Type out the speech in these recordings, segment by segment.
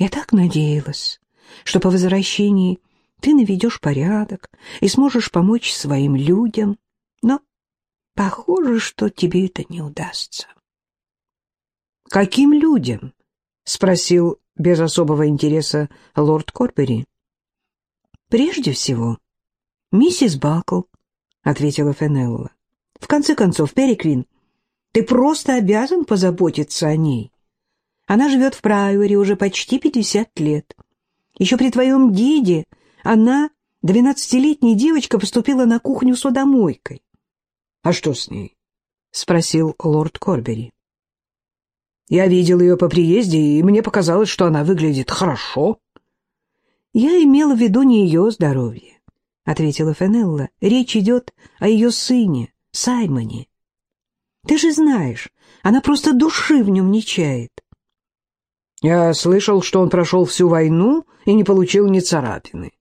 Я так надеялась, что по возвращении ты наведешь порядок и сможешь помочь своим людям, но похоже, что тебе это не удастся. «Каким людям?» — спросил без особого интереса лорд Корбери. «Прежде всего, миссис Бакл», — ответила Фенелла. «В конце концов, Переквин, ты просто обязан позаботиться о ней. Она живет в Прайоре уже почти пятьдесят лет. Еще при твоем деде она, двенадцатилетняя девочка, поступила на кухню судомойкой. — А что с ней? — спросил лорд Корбери. Я видел ее по приезде, и мне показалось, что она выглядит хорошо. — Я имела в виду не ее здоровье, — ответила Фенелла. — Речь идет о ее сыне, Саймоне. Ты же знаешь, она просто души в нем не чает. Я слышал, что он прошел всю войну и не получил ни царапины.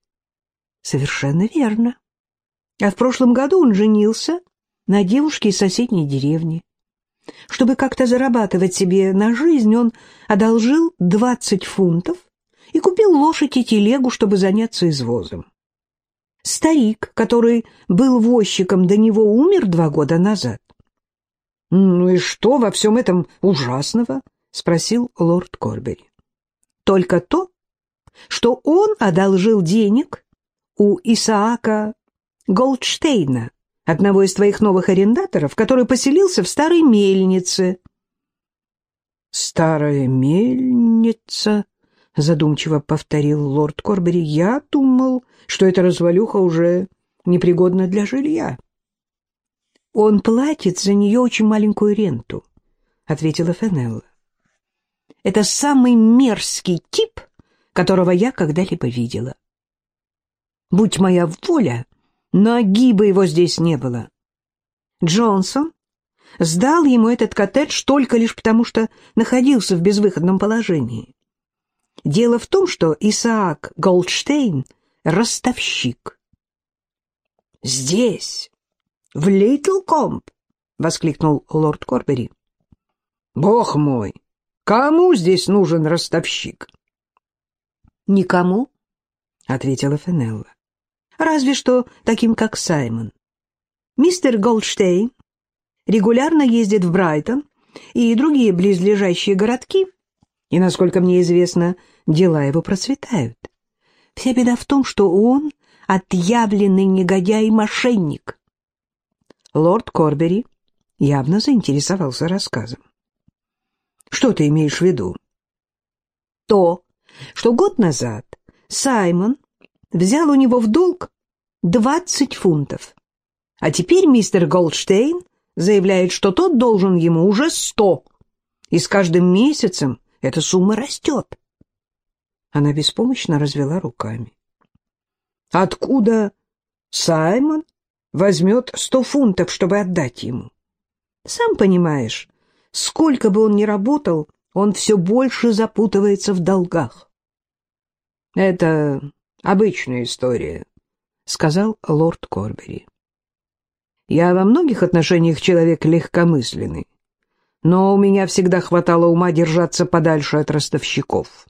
Совершенно верно. А в прошлом году он женился на девушке из соседней деревни. Чтобы как-то зарабатывать себе на жизнь, он одолжил 20 фунтов и купил лошадь и телегу, чтобы заняться извозом. Старик, который был возчиком до него, умер два года назад. — Ну и что во всем этом ужасного? — спросил лорд Корбери. — Только то, что он одолжил денег у Исаака Голдштейна, одного из твоих новых арендаторов, который поселился в старой мельнице. «Старая мельница», — задумчиво повторил лорд Корбери, — «я думал, что эта развалюха уже непригодна для жилья». «Он платит за нее очень маленькую ренту», — ответила Фенелла. «Это самый мерзкий тип, которого я когда-либо видела. Будь моя воля, Ноги бы его здесь не было. Джонсон сдал ему этот коттедж только лишь потому, что находился в безвыходном положении. Дело в том, что Исаак Голдштейн — ростовщик. «Здесь, в Литлкомп!» — воскликнул лорд Корбери. «Бог мой! Кому здесь нужен ростовщик?» «Никому», — ответила Фенелла разве что таким, как Саймон. Мистер Голдштейн регулярно ездит в Брайтон и другие близлежащие городки, и, насколько мне известно, дела его процветают. Вся беда в том, что он отъявленный негодяй и мошенник. Лорд Корбери явно заинтересовался рассказом. «Что ты имеешь в виду?» «То, что год назад Саймон взял у него в долг 20 фунтов. А теперь мистер Голдштейн заявляет, что тот должен ему уже 100. И с каждым месяцем эта сумма растет. Она беспомощно развела руками. Откуда Саймон возьмет 100 фунтов, чтобы отдать ему? Сам понимаешь, сколько бы он ни работал, он все больше запутывается в долгах. Это Обычная история, — сказал лорд Корбери. Я во многих отношениях человек легкомысленный, но у меня всегда хватало ума держаться подальше от ростовщиков.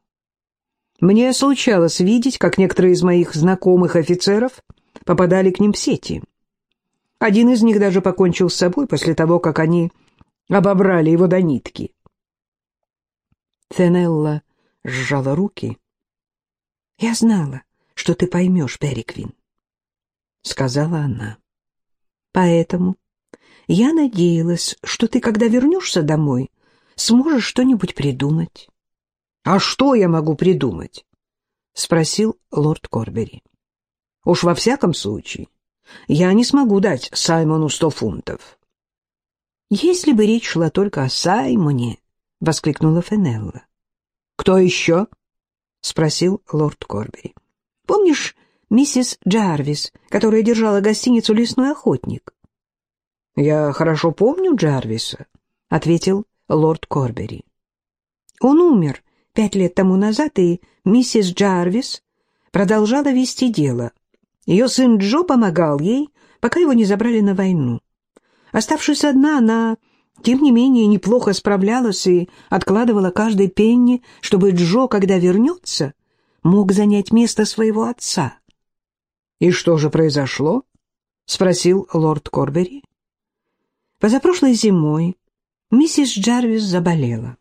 Мне случалось видеть, как некоторые из моих знакомых офицеров попадали к ним в сети. Один из них даже покончил с собой после того, как они обобрали его до нитки. Фенелла сжала руки. Я знала, что ты поймешь, Переквин, — сказала она. Поэтому я надеялась, что ты, когда вернешься домой, сможешь что-нибудь придумать. — А что я могу придумать? — спросил лорд Корбери. — Уж во всяком случае, я не смогу дать Саймону сто фунтов. — Если бы речь шла только о Саймоне, — воскликнула Фенелла. — Кто еще? — спросил лорд Корбери. Помнишь миссис Джарвис, которая держала гостиницу «Лесной охотник»?» «Я хорошо помню Джарвиса», — ответил лорд Корбери. «Он умер пять лет тому назад, и миссис Джарвис продолжала вести дело. Ее сын Джо помогал ей, пока его не забрали на войну. Оставшись одна, она тем не менее неплохо справлялась и откладывала каждый пенни, чтобы Джо, когда вернется, мог занять место своего отца. «И что же произошло?» — спросил лорд Корбери. Позапрошлой зимой миссис Джарвис заболела.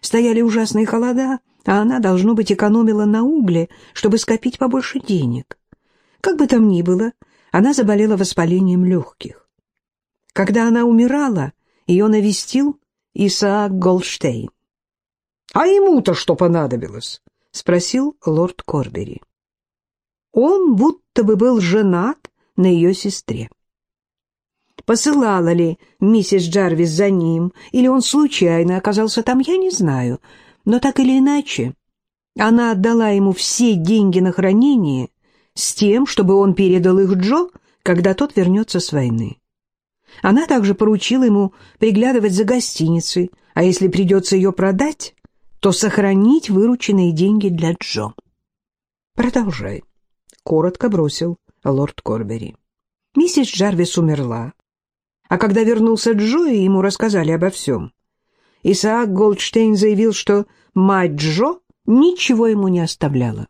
Стояли ужасные холода, а она, должно быть, экономила на угле, чтобы скопить побольше денег. Как бы там ни было, она заболела воспалением легких. Когда она умирала, ее навестил Исаак Голштейн. — А ему-то что понадобилось? — спросил лорд Корбери. Он будто бы был женат на ее сестре. Посылала ли миссис Джарвис за ним, или он случайно оказался там, я не знаю, но так или иначе, она отдала ему все деньги на хранение с тем, чтобы он передал их Джо, когда тот вернется с войны. Она также поручила ему приглядывать за гостиницей, а если придется ее продать, то сохранить вырученные деньги для Джо. «Продолжай», — коротко бросил лорд Корбери. Миссис Джарвис умерла, а когда вернулся Джо, и ему рассказали обо всем, Исаак Голдштейн заявил, что мать Джо ничего ему не оставляла.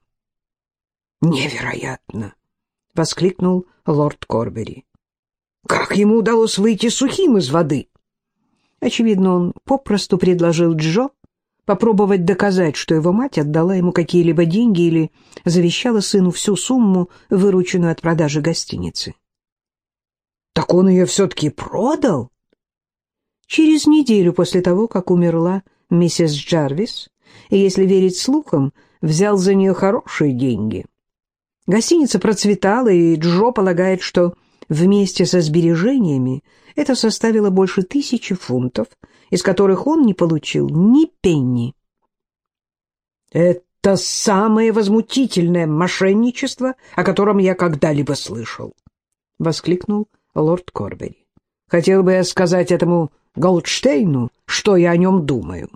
«Невероятно!» — воскликнул лорд Корбери. Как ему удалось выйти сухим из воды? Очевидно, он попросту предложил Джо попробовать доказать, что его мать отдала ему какие-либо деньги или завещала сыну всю сумму, вырученную от продажи гостиницы. Так он ее все-таки продал? Через неделю после того, как умерла миссис Джарвис, и, если верить слухам, взял за нее хорошие деньги. Гостиница процветала, и Джо полагает, что Вместе со сбережениями это составило больше тысячи фунтов, из которых он не получил ни пенни. «Это самое возмутительное мошенничество, о котором я когда-либо слышал», — воскликнул лорд Корбери. «Хотел бы я сказать этому Голдштейну, что я о нем думаю».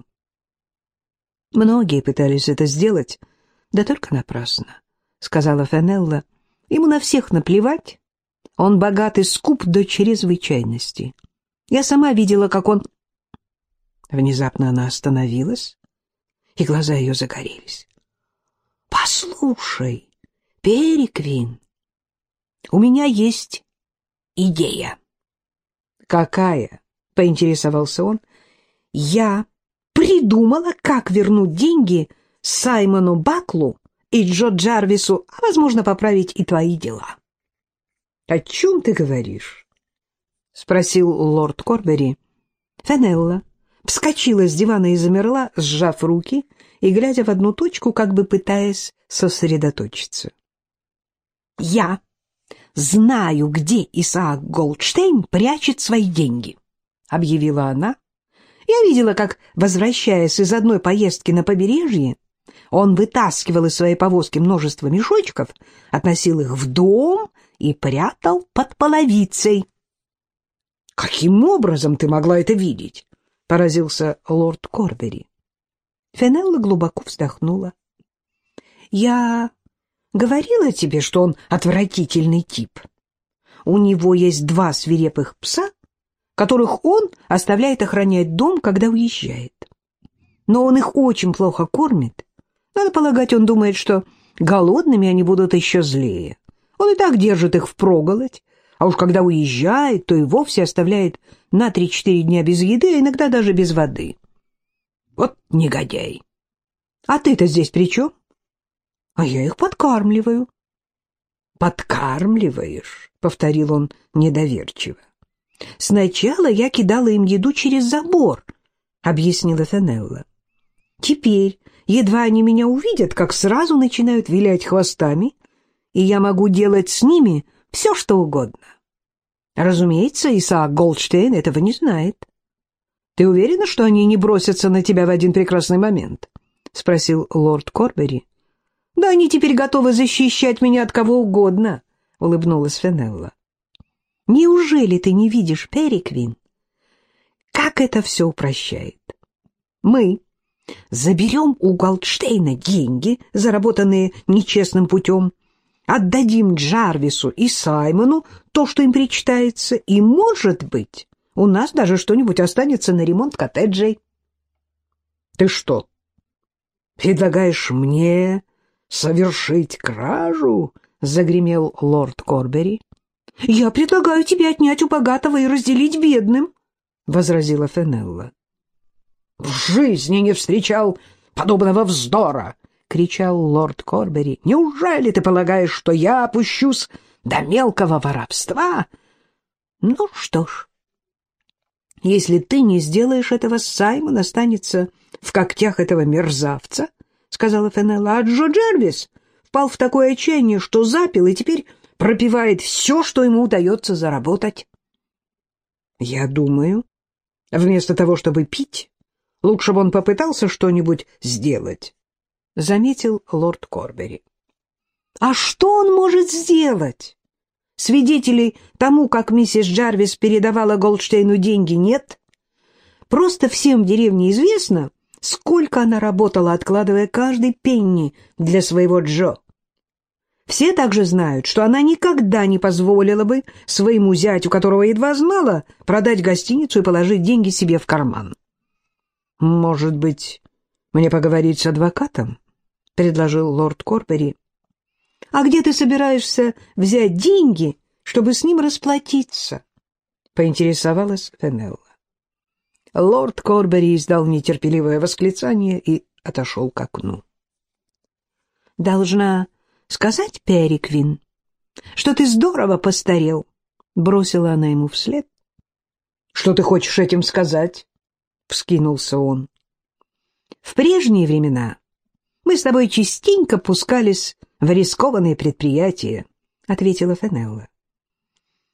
«Многие пытались это сделать, да только напрасно», — сказала Фенелла. «Ему на всех наплевать, он богат и скуп до чрезвычайности. Я сама видела, как он... Внезапно она остановилась, и глаза ее загорелись. «Послушай, Переквин, у меня есть идея». «Какая?» — поинтересовался он. «Я придумала, как вернуть деньги Саймону Баклу и Джо Джарвису, а, возможно, поправить и твои дела». «О чем ты говоришь?» — спросил лорд Корбери. Фенелла вскочила с дивана и замерла, сжав руки и глядя в одну точку, как бы пытаясь сосредоточиться. «Я знаю, где Исаак Голдштейн прячет свои деньги», — объявила она. «Я видела, как, возвращаясь из одной поездки на побережье, он вытаскивал из своей повозки множество мешочков, относил их в дом и прятал под половицей. — Каким образом ты могла это видеть? — поразился лорд Корбери. Фенелла глубоко вздохнула. — Я говорила тебе, что он отвратительный тип. У него есть два свирепых пса, которых он оставляет охранять дом, когда уезжает. Но он их очень плохо кормит. Надо полагать, он думает, что голодными они будут еще злее. Он и так держит их впроголодь, а уж когда уезжает, то и вовсе оставляет на три-четыре дня без еды, а иногда даже без воды. Вот негодяй. А ты-то здесь при чем? А я их подкармливаю. Подкармливаешь, — повторил он недоверчиво. Сначала я кидала им еду через забор, — объяснила Фенелла. Теперь, едва они меня увидят, как сразу начинают вилять хвостами и я могу делать с ними все, что угодно. Разумеется, Исаак Голдштейн этого не знает. Ты уверена, что они не бросятся на тебя в один прекрасный момент? — спросил лорд Корбери. — Да они теперь готовы защищать меня от кого угодно, — улыбнулась Фенелла. — Неужели ты не видишь, Периквин? Как это все упрощает? Мы заберем у Голдштейна деньги, заработанные нечестным путем, отдадим Джарвису и Саймону то, что им причитается, и, может быть, у нас даже что-нибудь останется на ремонт коттеджей. Ты что, предлагаешь мне совершить кражу? Загремел лорд Корбери. Я предлагаю тебе отнять у богатого и разделить бедным, возразила Фенелла. В жизни не встречал подобного вздора, кричал лорд Корбери. Неужели ты полагаешь, что я опущусь до мелкого воровства? Ну что ж, если ты не сделаешь этого, Саймон останется в когтях этого мерзавца, — сказала Фенелла. А Джо Джервис впал в такое отчаяние, что запил и теперь пропивает все, что ему удается заработать. Я думаю, вместо того, чтобы пить, лучше бы он попытался что-нибудь сделать, — заметил лорд Корбери. — А что он может сделать? Свидетелей тому, как миссис Джарвис передавала Голдштейну деньги, нет. Просто всем в деревне известно, сколько она работала, откладывая каждый пенни для своего Джо. Все также знают, что она никогда не позволила бы своему зятю, которого едва знала, продать гостиницу и положить деньги себе в карман. «Может быть, мне поговорить с адвокатом?» — предложил лорд Корбери. А где ты собираешься взять деньги, чтобы с ним расплатиться? — поинтересовалась Фенелла. Лорд Корбери издал нетерпеливое восклицание и отошел к окну. — Должна сказать, Периквин, что ты здорово постарел, — бросила она ему вслед. — Что ты хочешь этим сказать? — вскинулся он. — В прежние времена мы с тобой частенько пускались в рискованные предприятия, — ответила Фенелла.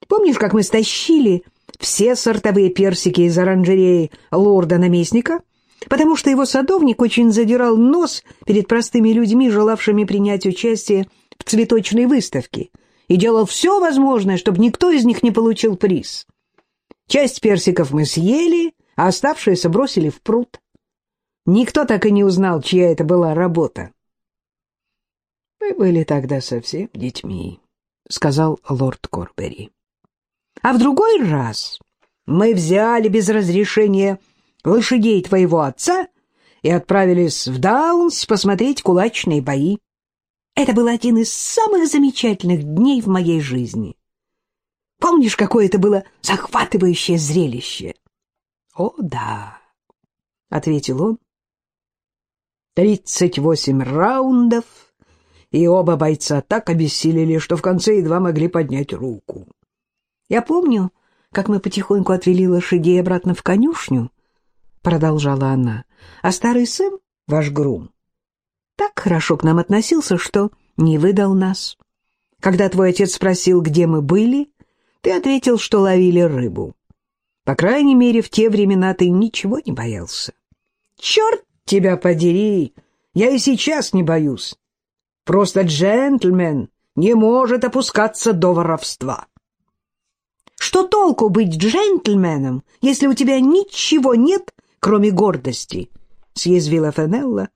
Помнишь, как мы стащили все сортовые персики из оранжереи лорда-наместника, потому что его садовник очень задирал нос перед простыми людьми, желавшими принять участие в цветочной выставке, и делал все возможное, чтобы никто из них не получил приз. Часть персиков мы съели, а оставшиеся бросили в пруд. Никто так и не узнал, чья это была работа. «Мы были тогда совсем детьми», — сказал лорд Корбери. «А в другой раз мы взяли без разрешения лошадей твоего отца и отправились в Даунс посмотреть кулачные бои. Это был один из самых замечательных дней в моей жизни. Помнишь, какое это было захватывающее зрелище?» «О, да», — ответил он. «Тридцать восемь раундов» и оба бойца так обессилели, что в конце едва могли поднять руку. «Я помню, как мы потихоньку отвели лошадей обратно в конюшню», — продолжала она, — «а старый Сэм, ваш грум, так хорошо к нам относился, что не выдал нас. Когда твой отец спросил, где мы были, ты ответил, что ловили рыбу. По крайней мере, в те времена ты ничего не боялся». «Черт тебя подери! Я и сейчас не боюсь. Просто джентльмен не может опускаться до воровства. Что толку быть джентльменом, если у тебя ничего нет, кроме гордости? Съязвила Фенелла.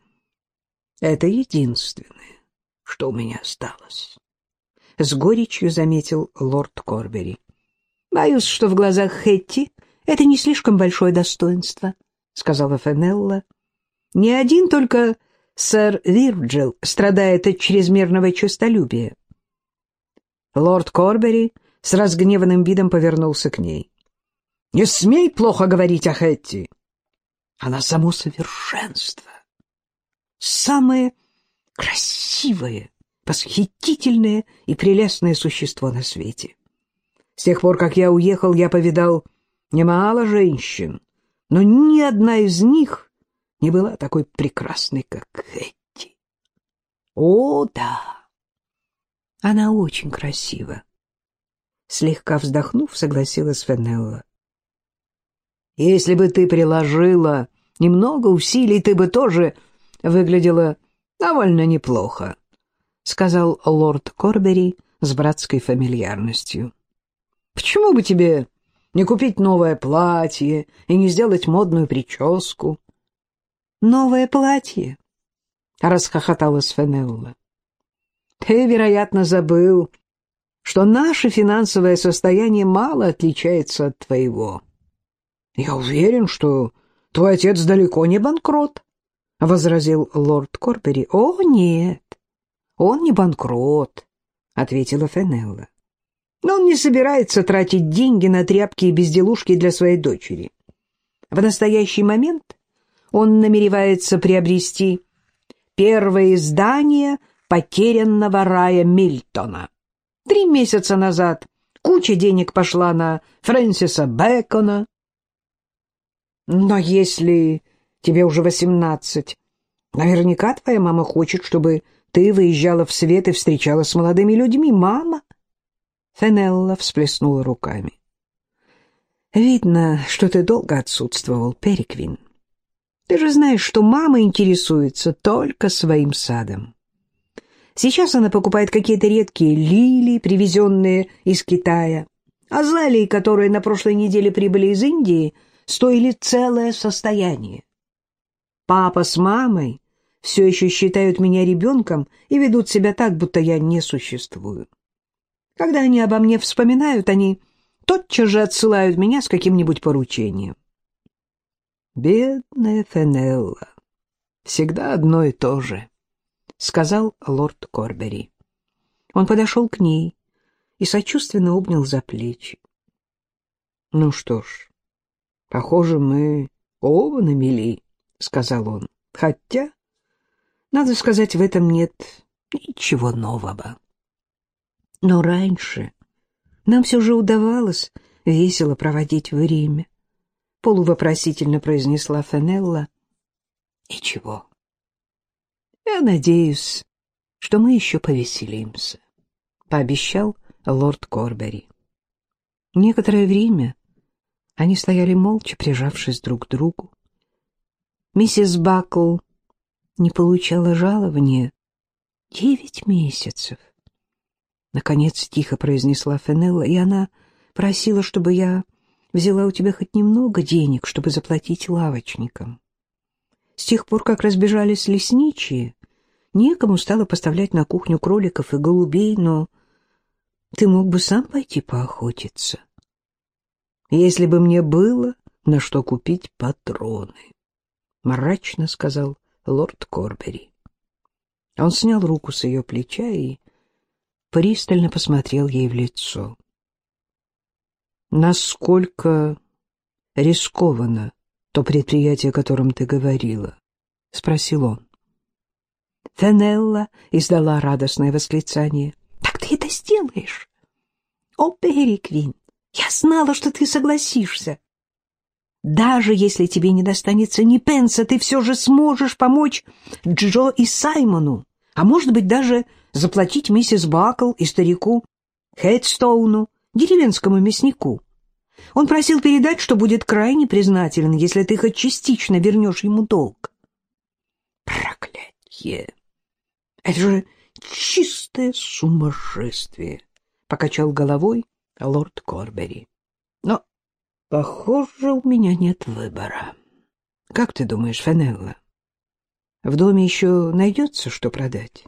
Это единственное, что у меня осталось. С горечью заметил лорд Корбери. Боюсь, что в глазах Хетти это не слишком большое достоинство, сказала Фенелла. Не один только сэр Вирджил страдает от чрезмерного честолюбия. Лорд Корбери с разгневанным видом повернулся к ней. — Не смей плохо говорить о Хэтти. Она само совершенство. Самое красивое, восхитительное и прелестное существо на свете. С тех пор, как я уехал, я повидал немало женщин, но ни одна из них не была такой прекрасной, как Хэтти. О, да, она очень красива. Слегка вздохнув, согласилась Фенелла. Если бы ты приложила немного усилий, ты бы тоже выглядела довольно неплохо, сказал лорд Корбери с братской фамильярностью. Почему бы тебе не купить новое платье и не сделать модную прическу? новое платье, — расхохоталась Фенелла. Ты, вероятно, забыл, что наше финансовое состояние мало отличается от твоего. Я уверен, что твой отец далеко не банкрот, — возразил лорд Корбери. — О, нет, он не банкрот, — ответила Фенелла. Но он не собирается тратить деньги на тряпки и безделушки для своей дочери. В настоящий момент он намеревается приобрести первое издание «Потерянного рая Мильтона». Три месяца назад куча денег пошла на Фрэнсиса Бэкона. Но если тебе уже восемнадцать, наверняка твоя мама хочет, чтобы ты выезжала в свет и встречалась с молодыми людьми. Мама? Фенелла всплеснула руками. «Видно, что ты долго отсутствовал, Переквин. Ты же знаешь, что мама интересуется только своим садом. Сейчас она покупает какие-то редкие лилии, привезенные из Китая. Азалии, которые на прошлой неделе прибыли из Индии, стоили целое состояние. Папа с мамой все еще считают меня ребенком и ведут себя так, будто я не существую. Когда они обо мне вспоминают, они тотчас же отсылают меня с каким-нибудь поручением. «Бедная Фенелла, всегда одно и то же», — сказал лорд Корбери. Он подошел к ней и сочувственно обнял за плечи. «Ну что ж, похоже, мы оба намели», — сказал он. «Хотя, надо сказать, в этом нет ничего нового». Но раньше нам все же удавалось весело проводить время. Полувопросительно произнесла Фенелла. И чего? Я надеюсь, что мы еще повеселимся, пообещал лорд Корбери. Некоторое время они стояли молча, прижавшись друг к другу. Миссис Бакл не получала жалования девять месяцев. Наконец тихо произнесла Фенелла, и она просила, чтобы я взяла у тебя хоть немного денег, чтобы заплатить лавочникам. С тех пор, как разбежались лесничие, некому стало поставлять на кухню кроликов и голубей, но ты мог бы сам пойти поохотиться. Если бы мне было на что купить патроны, — мрачно сказал лорд Корбери. Он снял руку с ее плеча и пристально посмотрел ей в лицо. «Насколько рискованно то предприятие, о котором ты говорила?» — спросил он. Фенелла издала радостное восклицание. «Так ты это сделаешь? О, Переквин, я знала, что ты согласишься. Даже если тебе не достанется ни пенса, ты все же сможешь помочь Джо и Саймону, а может быть даже заплатить миссис Бакл и старику Хедстоуну, деревенскому мяснику. Он просил передать, что будет крайне признателен, если ты хоть частично вернешь ему долг. Проклятье! Это же чистое сумасшествие! Покачал головой лорд Корбери. Но, похоже, у меня нет выбора. Как ты думаешь, Фенелла? В доме еще найдется, что продать?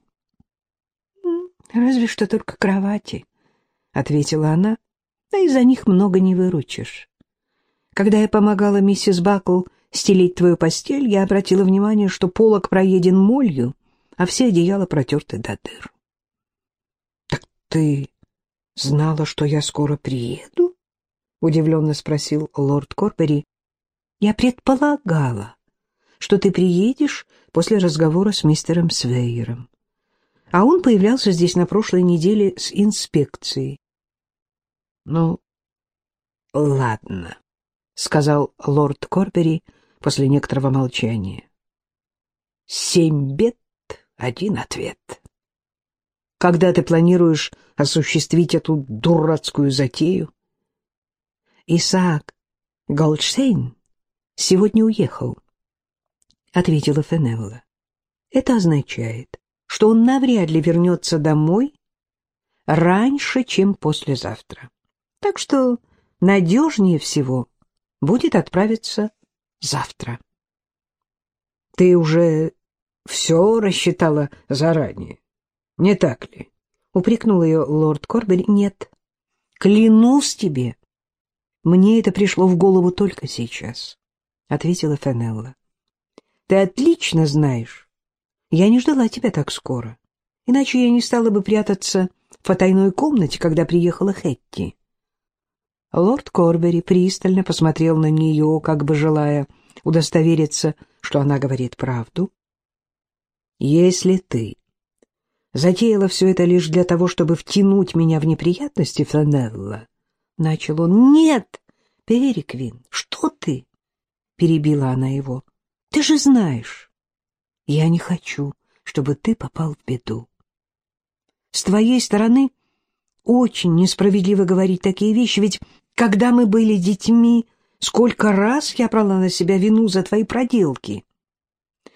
Разве что только кровати, — ответила она, — да и за них много не выручишь. Когда я помогала миссис Бакл стелить твою постель, я обратила внимание, что полок проеден молью, а все одеяла протерты до дыр. — Так ты знала, что я скоро приеду? — удивленно спросил лорд Корбери. — Я предполагала, что ты приедешь после разговора с мистером Свейером а он появлялся здесь на прошлой неделе с инспекцией. — Ну, ладно, — сказал лорд Корбери после некоторого молчания. — Семь бед, один ответ. Когда ты планируешь осуществить эту дурацкую затею? Исаак Голдштейн сегодня уехал, — ответила Фенелла. Это означает, что он навряд ли вернется домой раньше, чем послезавтра. Так что надежнее всего будет отправиться завтра. Ты уже все рассчитала заранее, не так ли? Упрекнул ее лорд Корбель. Нет, клянусь тебе, Мне это пришло в голову только сейчас, — ответила Фенелла. Ты отлично знаешь. Я не ждала тебя так скоро. Иначе я не стала бы прятаться в потайной комнате, когда приехала Хетти. Лорд Корбери пристально посмотрел на нее, как бы желая удостовериться, что она говорит правду. «Если ты затеяла все это лишь для того, чтобы втянуть меня в неприятности, Франелла, — начал он. — Нет, Переквин, что ты? — перебила она его. — Ты же знаешь. Я не хочу, чтобы ты попал в беду. С твоей стороны очень несправедливо говорить такие вещи, ведь когда мы были детьми, сколько раз я брала на себя вину за твои проделки.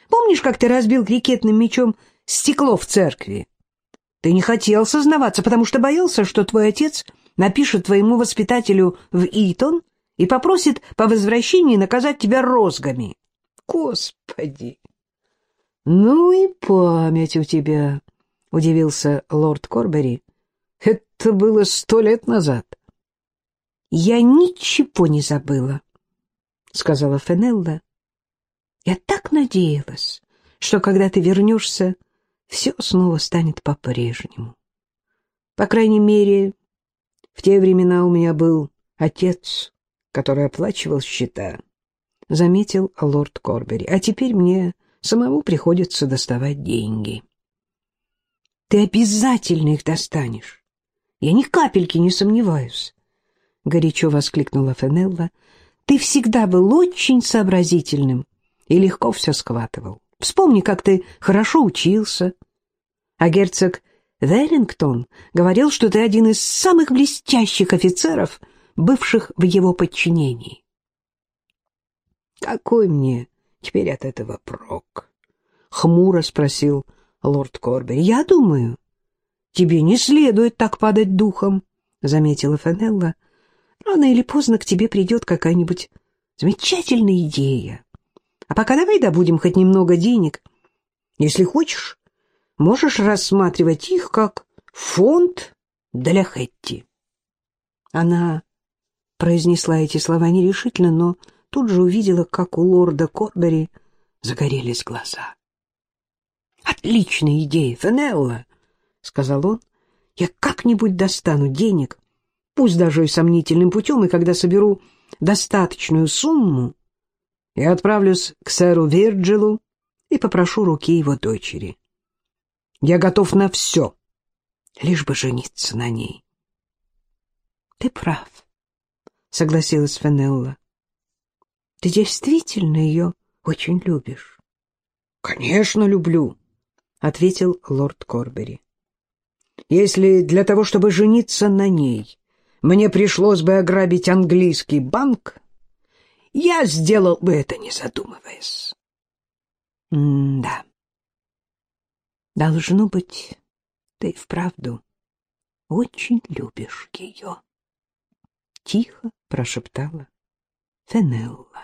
Помнишь, как ты разбил крикетным мячом стекло в церкви? Ты не хотел сознаваться, потому что боялся, что твой отец напишет твоему воспитателю в Итон и попросит по возвращении наказать тебя розгами. Господи! Ну и память у тебя, — удивился лорд Корбери. Это было сто лет назад. Я ничего не забыла, — сказала Фенелла. Я так надеялась, что когда ты вернешься, все снова станет по-прежнему. По крайней мере, в те времена у меня был отец, который оплачивал счета, — заметил лорд Корбери. А теперь мне самому приходится доставать деньги. Ты обязательно их достанешь. Я ни капельки не сомневаюсь, — горячо воскликнула Фенелла. Ты всегда был очень сообразительным и легко все схватывал. Вспомни, как ты хорошо учился. А герцог Веллингтон говорил, что ты один из самых блестящих офицеров, бывших в его подчинении. Какой мне теперь от этого прок? Хмуро спросил лорд Корбери. Я думаю, тебе не следует так падать духом, заметила Фенелла. Рано или поздно к тебе придет какая-нибудь замечательная идея. А пока давай добудем хоть немного денег. Если хочешь, можешь рассматривать их как фонд для Хэтти. Она произнесла эти слова нерешительно, но тут же увидела, как у лорда Корбери загорелись глаза. «Отличная идея, Фенелла!» — сказал он. «Я как-нибудь достану денег, пусть даже и сомнительным путем, и когда соберу достаточную сумму, я отправлюсь к сэру Вирджилу и попрошу руки его дочери. Я готов на все, лишь бы жениться на ней. — Ты прав, — согласилась Фенелла. — Ты действительно ее очень любишь? — Конечно, люблю, — ответил лорд Корбери. — Если для того, чтобы жениться на ней, мне пришлось бы ограбить английский банк, я сделал бы это, не задумываясь. — Да. Должно быть, ты вправду очень любишь ее. Тихо прошептала Фенелла.